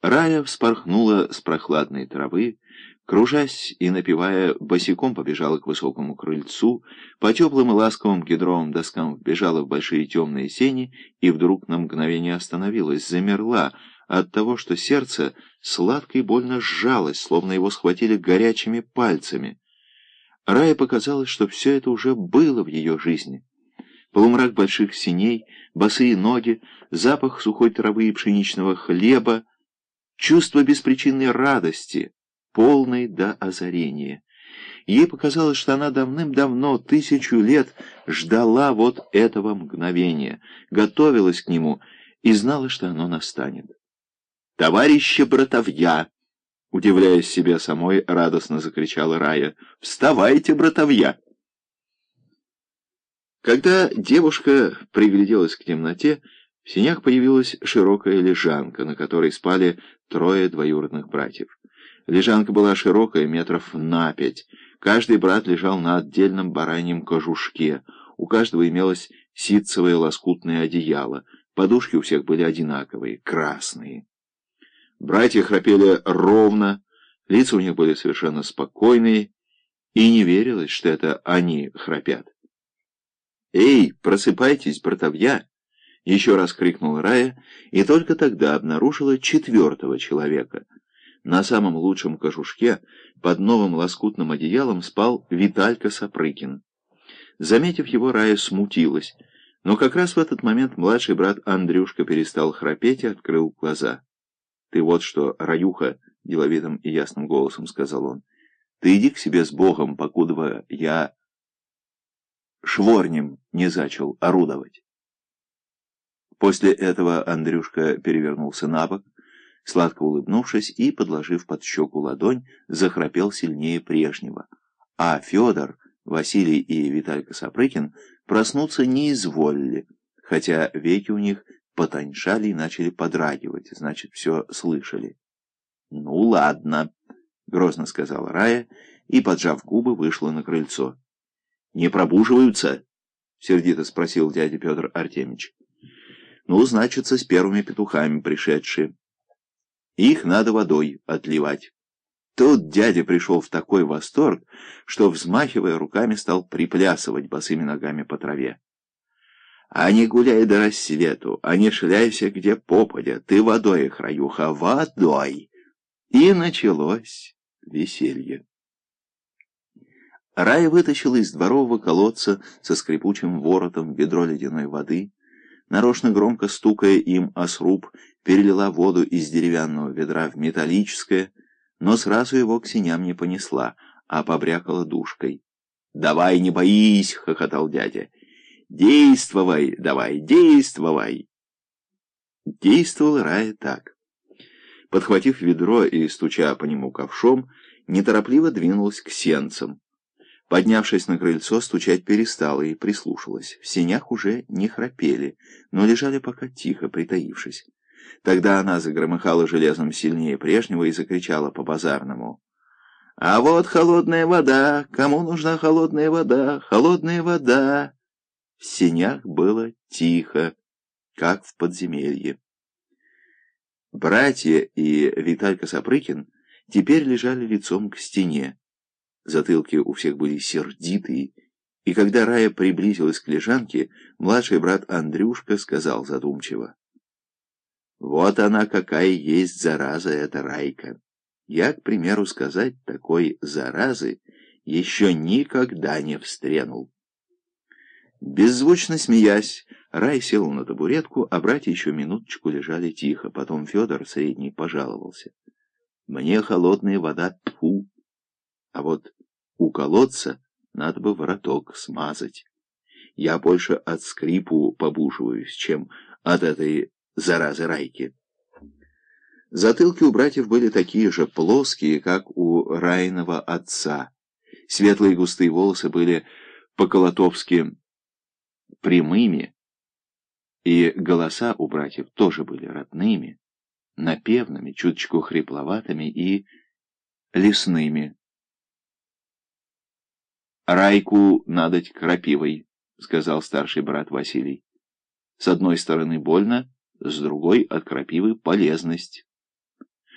Рая вспорхнула с прохладной травы, кружась и напевая, босиком побежала к высокому крыльцу, по теплым и ласковым кедровым доскам вбежала в большие темные сени и вдруг на мгновение остановилась, замерла от того, что сердце сладко и больно сжалось, словно его схватили горячими пальцами. Рае показалось, что все это уже было в ее жизни. Полумрак больших синей, босые ноги, запах сухой травы и пшеничного хлеба, чувство беспричинной радости, полной до озарения. Ей показалось, что она давным-давно, тысячу лет, ждала вот этого мгновения, готовилась к нему и знала, что оно настанет. «Товарищи братовья!» Удивляясь себе самой, радостно закричала Рая. «Вставайте, братовья!» Когда девушка пригляделась к темноте, в синях появилась широкая лежанка, на которой спали трое двоюродных братьев. Лежанка была широкая, метров на пять. Каждый брат лежал на отдельном бараньем кожушке. У каждого имелось ситцевое лоскутное одеяло. Подушки у всех были одинаковые, красные. Братья храпели ровно, лица у них были совершенно спокойные, и не верилось, что это они храпят. «Эй, просыпайтесь, братовья!» Еще раз крикнул Рая, и только тогда обнаружила четвертого человека. На самом лучшем кожушке, под новым лоскутным одеялом, спал Виталька Сапрыкин. Заметив его, Рая смутилась, но как раз в этот момент младший брат Андрюшка перестал храпеть и открыл глаза. «Ты вот что, Раюха!» — деловитым и ясным голосом сказал он. «Ты иди к себе с Богом, покудова я шворнем не зачал орудовать». После этого Андрюшка перевернулся на бок, сладко улыбнувшись и, подложив под щеку ладонь, захрапел сильнее прежнего. А Федор, Василий и Виталька Сапрыкин проснуться не изволили, хотя веки у них потоньшали и начали подрагивать, значит, все слышали. «Ну ладно», — грозно сказала Рая и, поджав губы, вышла на крыльцо. «Не пробуживаются?» — сердито спросил дядя Петр Артемич. Ну, значится, с первыми петухами пришедшие. Их надо водой отливать. Тут дядя пришел в такой восторг, что, взмахивая руками, стал приплясывать босыми ногами по траве. А не гуляй до рассвету, а не шляйся где попадя, ты водой их, раюха, водой. И началось веселье. Рая вытащила из дворового колодца со скрипучим воротом ведро ледяной воды, нарочно громко стукая им о сруб, перелила воду из деревянного ведра в металлическое, но сразу его к синям не понесла, а побрякала душкой. «Давай, не боись!» — хохотал дядя. «Действовай, давай, действовай!» Действовал Рая так. Подхватив ведро и стуча по нему ковшом, неторопливо двинулась к сенцам. Поднявшись на крыльцо, стучать перестала и прислушалась. В сенях уже не храпели, но лежали пока тихо, притаившись. Тогда она загромыхала железом сильнее прежнего и закричала по-базарному. «А вот холодная вода! Кому нужна холодная вода? Холодная вода!» В сенях было тихо, как в подземелье. Братья и Виталька Сапрыкин теперь лежали лицом к стене. Затылки у всех были сердитые, и когда Рая приблизилась к лежанке, младший брат Андрюшка сказал задумчиво. «Вот она какая есть зараза эта Райка. Я, к примеру, сказать, такой заразы еще никогда не встренул». Беззвучно смеясь, Рай сел на табуретку, а братья еще минуточку лежали тихо. Потом Федор, средний, пожаловался. «Мне холодная вода, тьфу! А вот у колодца надо бы вороток смазать. Я больше от скрипу побушиваюсь, чем от этой заразы Райки. Затылки у братьев были такие же плоские, как у Райного отца. Светлые густые волосы были по-колотовски прямыми, и голоса у братьев тоже были родными, напевными, чуточку хрипловатыми и лесными. «Райку надоть крапивой», — сказал старший брат Василий. «С одной стороны больно, с другой от крапивы полезность».